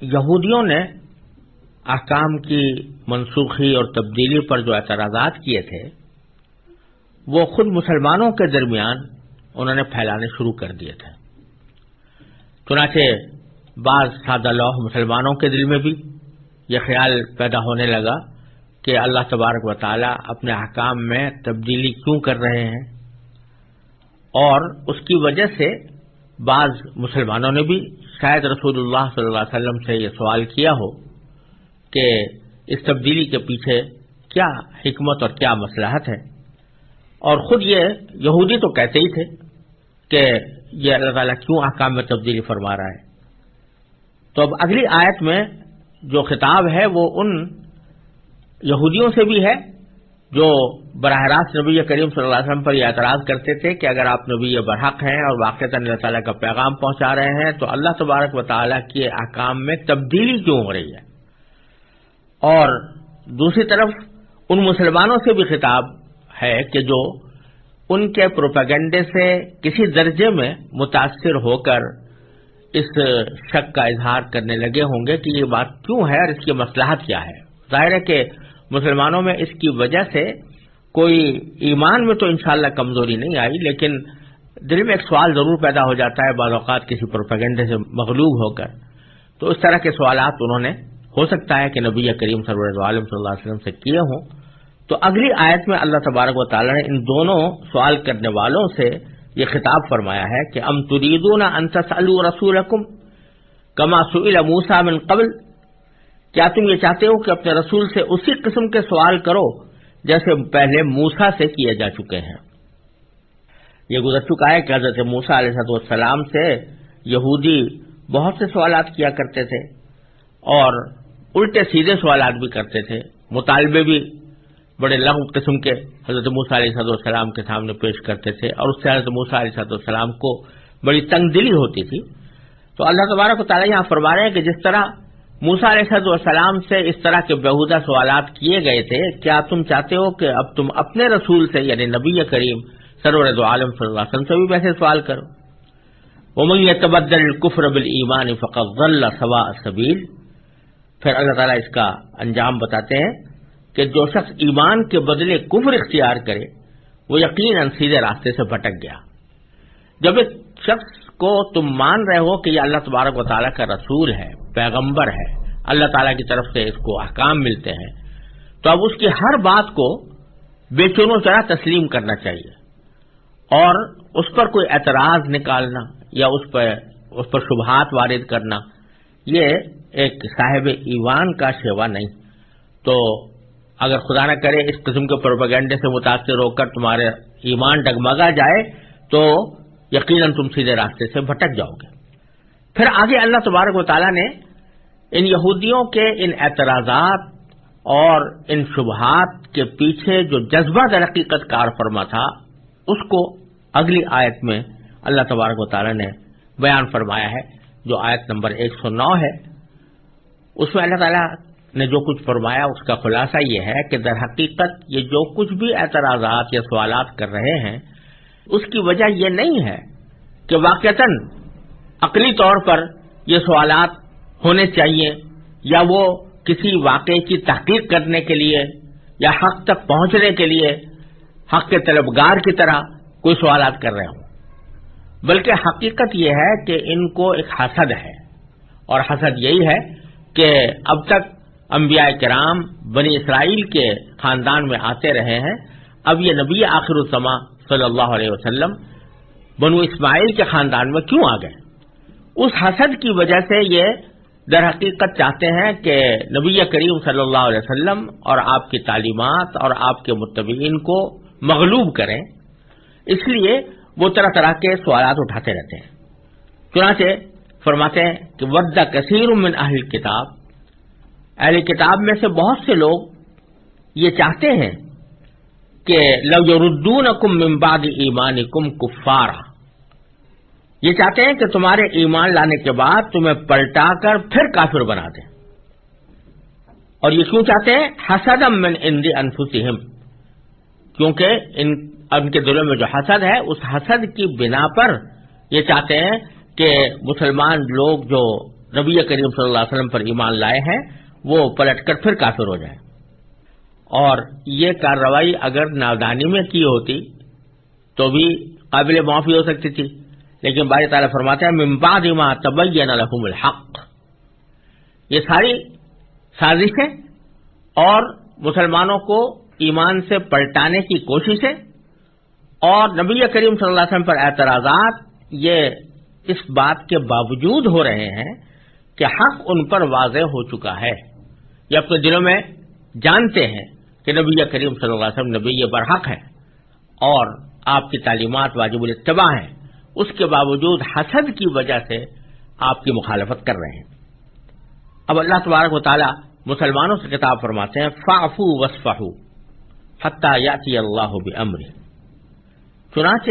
یہودیوں نے احکام کی منسوخی اور تبدیلی پر جو اعتراضات کیے تھے، وہ خود مسلمانوں کے درمیان انہوں نے پھیلانے شروع کر دیے تھے۔ چنانچہ بعض سادہ لوہ مسلمانوں کے دل میں بھی یہ خیال پیدا ہونے لگا کہ اللہ تبارک و تعالی اپنے احکام میں تبدیلی کیوں کر رہے ہیں۔ اور اس کی وجہ سے بعض مسلمانوں نے بھی شاید رسول اللہ صلی اللہ علیہ وسلم سے یہ سوال کیا ہو کہ اس تبدیلی کے پیچھے کیا حکمت اور کیا مسلحت ہے؟ اور خود یہ یہودی تو کہتے ہی تھے کہ یہ اللہ تعالیٰ کیوں احکام میں تبدیلی فرما رہا ہے؟ تو اب اگلی آیت میں جو خطاب ہے وہ ان یہودیوں سے بھی ہے جو براہ راست نبی کریم صلی اللہ علیہ وسلم پر یہ اعتراض کرتے تھے کہ اگر آپ نبی برحق ہیں اور واقع اللہ تعالیٰ کا پیغام پہنچا رہے ہیں، تو اللہ تبارک و تعالیٰ کے احکام میں تبدیلی کیوں ہو رہی ہے؟ اور دوسری طرف ان مسلمانوں سے بھی خطاب ہے کہ جو ان کے پروپیگنڈے سے کسی درجے میں متاثر ہو کر اس شک کا اظہار کرنے لگے ہوں گے کہ یہ بات کیوں ہے اور اس کی مسلحت کیا ہے۔ ظاہر ہے کہ مسلمانوں میں اس کی وجہ سے کوئی ایمان میں تو انشاءاللہ کمزوری نہیں آئی، لیکن دل میں ایک سوال ضرور پیدا ہو جاتا ہے، بعض اوقات کسی پروپیگنڈے سے مغلوب ہو کر۔ تو اس طرح کے سوالات انہوں نے، ہو سکتا ہے کہ نبی کریم سرور عالم صلی اللہ علیہ وسلم سے کیے ہوں۔ تو اگلی آیت میں اللہ تبارک و تعالی نے ان دونوں سوال کرنے والوں سے یہ خطاب فرمایا ہے کہ ام تریدون ان تسالوا رسولکم کما سئل موسی من قبل؟ کیا تم یہ چاہتے ہو کہ اپنے رسول سے اسی قسم کے سوال کرو جیسے پہلے موسا سے کیے جا چکے ہیں؟ یہ گزر چکا ہے کہ حضرت موسا علیہ السلام سے یہودی بہت سے سوالات کیا کرتے تھے اور الٹے سیدھے سوالات بھی کرتے تھے، مطالبے بھی بڑے لغو قسم کے حضرت موسا علیہ صد السلام کے سامنے پیش کرتے تھے اور اس سے حضرت موسا علیہ صد السلام کو بڑی تنگ دلی ہوتی تھی۔ تو اللہ تبارک و تعالیٰ یہاں فرما رہے ہیں کہ جس طرح موسا علیہ صد سے اس طرح کے بہودہ سوالات کیے گئے تھے، کیا تم چاہتے ہو کہ اب تم اپنے رسول سے یعنی نبی کریم، سرور عالم صلی اللہ علیہ وسلم سے بھی ویسے سوال کرو؟ وہ تبدل کفر بل ایمان فقط سوا سبیل پھر اللہ تعالیٰ اس کا انجام بتاتے ہیں کہ جو شخص ایمان کے بدلے کفر اختیار کرے، وہ یقیناً سیدھے راستے سے بھٹک گیا۔ جب ایک شخص کو تم مان رہے ہو کہ یہ اللہ تبارک و تعالیٰ کا رسول ہے پیغمبر ہے، اللہ تعالیٰ کی طرف سے اس کو احکام ملتے ہیں۔ تو اب اس کی ہر بات کو بے چونوں طرح تسلیم کرنا چاہیے اور اس پر کوئی اعتراض نکالنا یا اس پر اس پر شبہات وارد کرنا، یہ ایک صاحب ایوان کا شیوا نہیں۔ تو اگر خدا نہ کرے اس قسم کے پروپیگنڈے سے متاثر ہو کر تمہارے ایمان ڈگمگا جائے، تو یقیناً تم سیدھے راستے سے بھٹک جاؤ گے۔ پھر آگے اللہ تبارک و تعالیٰ نے ان یہودیوں کے ان اعتراضات اور ان شبہات کے پیچھے جو جذبہ در حقیقت کار فرما تھا، اس کو اگلی آیت میں اللہ تبارک و تعالیٰ نے بیان فرمایا ہے، جو آیت نمبر ایک سو نو ہے۔ اس میں اللہ تعالیٰ نے جو کچھ فرمایا، اس کا خلاصہ یہ ہے کہ در حقیقت یہ جو کچھ بھی اعتراضات یا سوالات کر رہے ہیں، اس کی وجہ یہ نہیں ہے کہ واقعتاً عقلی طور پر یہ سوالات ہونے چاہیے یا وہ کسی واقعے کی تحقیق کرنے کے لیے یا حق تک پہنچنے کے لیے حق کے طلبگار کی طرح کوئی سوالات کر رہے ہوں۔ بلکہ حقیقت یہ ہے کہ ان کو ایک حسد ہے اور حسد یہی ہے کہ اب تک انبیاء کرام بنی اسرائیل کے خاندان میں آتے رہے ہیں۔ اب یہ نبی آخر السما صلی اللہ علیہ وسلم بنو اسماعیل کے خاندان میں کیوں آ گئے؟ اس حسد کی وجہ سے یہ در حقیقت چاہتے ہیں کہ نبی کریم صلی اللہ علیہ وسلم اور آپ کی تعلیمات اور آپ کے متبین کو مغلوب کریں۔ اس لیے وہ طرح طرح کے سوالات اٹھاتے رہتے ہیں۔ چنانچہ فرماتے ہیں کہ ود کثیر من اہل کتاب اہل کتاب میں سے بہت سے لوگ یہ چاہتے ہیں کہ لو یردون کم ممباد ایمان کم کفارا یہ چاہتے ہیں کہ تمہارے ایمان لانے کے بعد تمہیں پلٹا کر پھر کافر بنا دیں۔ اور یہ کیوں چاہتے ہیں؟ حسد من اند انفسہم۔ کیونکہ ان ان کے دلوں میں جو حسد ہے، اس حسد کی بنا پر یہ چاہتے ہیں کہ مسلمان لوگ جو نبی کریم صلی اللہ علیہ وسلم پر ایمان لائے ہیں، وہ پلٹ کر پھر کافر ہو جائیں۔ اور یہ کارروائی اگر نادانی میں کی ہوتی تو بھی قابل معافی ہو سکتی تھی۔ لیکن بار تعالیٰ فرماتے ہیں ممباد اما تبین الحم الحق. یہ ساری سازشیں اور مسلمانوں کو ایمان سے پلٹانے کی کوشش ہے اور نبی کریم صلی اللہ علیہ وسلم پر اعتراضات، یہ اس بات کے باوجود ہو رہے ہیں کہ حق ان پر واضح ہو چکا ہے۔ یہ اپنے دلوں میں جانتے ہیں کہ نبی کریم صلی اللہ علیہ وسلم نبی برحق ہے اور آپ کی تعلیمات واجب الاتباع ہیں۔ اس کے باوجود حسد کی وجہ سے آپ کی مخالفت کر رہے ہیں۔ اب اللہ تبارک و تعالی مسلمانوں سے کتاب فرماتے ہیں فافو وسفہ حتیٰ یاتی اللہ بمر چنانچہ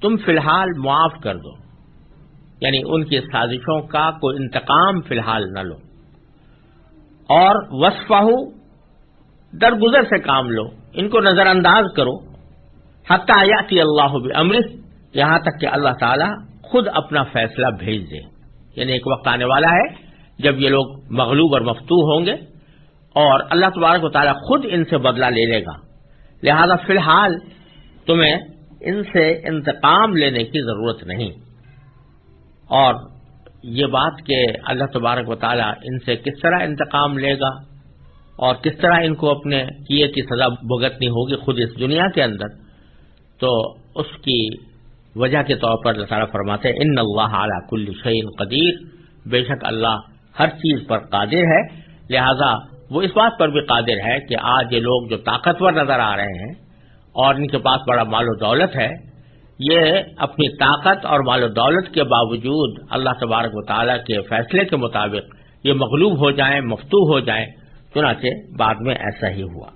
تم فی الحال معاف کر دو یعنی ان کی سازشوں کا کوئی انتقام فی الحال نہ لو۔ اور وصفہ درگزر سے کام لو، ان کو نظر انداز کرو۔ حتیٰ یاتی اللہ بمر یہاں تک کہ اللہ تعالی خود اپنا فیصلہ بھیج دے۔ یعنی ایک وقت آنے والا ہے جب یہ لوگ مغلوب اور مفتو ہوں گے اور اللہ تبارک و تعالیٰ خود ان سے بدلہ لے لے گا۔ لہذا فی الحال تمہیں ان سے انتقام لینے کی ضرورت نہیں۔ اور یہ بات کہ اللہ تبارک و تعالیٰ ان سے کس طرح انتقام لے گا اور کس طرح ان کو اپنے کیے کی سزا بھگتنی ہوگی خود اس دنیا کے اندر، تو اس کی وجہ کے طور پر اللہ تعالیٰ فرماتے ان اللہ اعلیٰ کل شعین قدیر بے شک اللہ ہر چیز پر قادر ہے، لہذا وہ اس بات پر بھی قادر ہے کہ آج یہ لوگ جو طاقتور نظر آ رہے ہیں اور ان کے پاس بڑا مال و دولت ہے، یہ اپنی طاقت اور مال و دولت کے باوجود اللہ تبارک و تعالیٰ کے فیصلے کے مطابق یہ مغلوب ہو جائیں مفتو ہو جائیں، چنانچہ بعد میں ایسا ہی ہوا۔